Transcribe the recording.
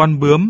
con bướm.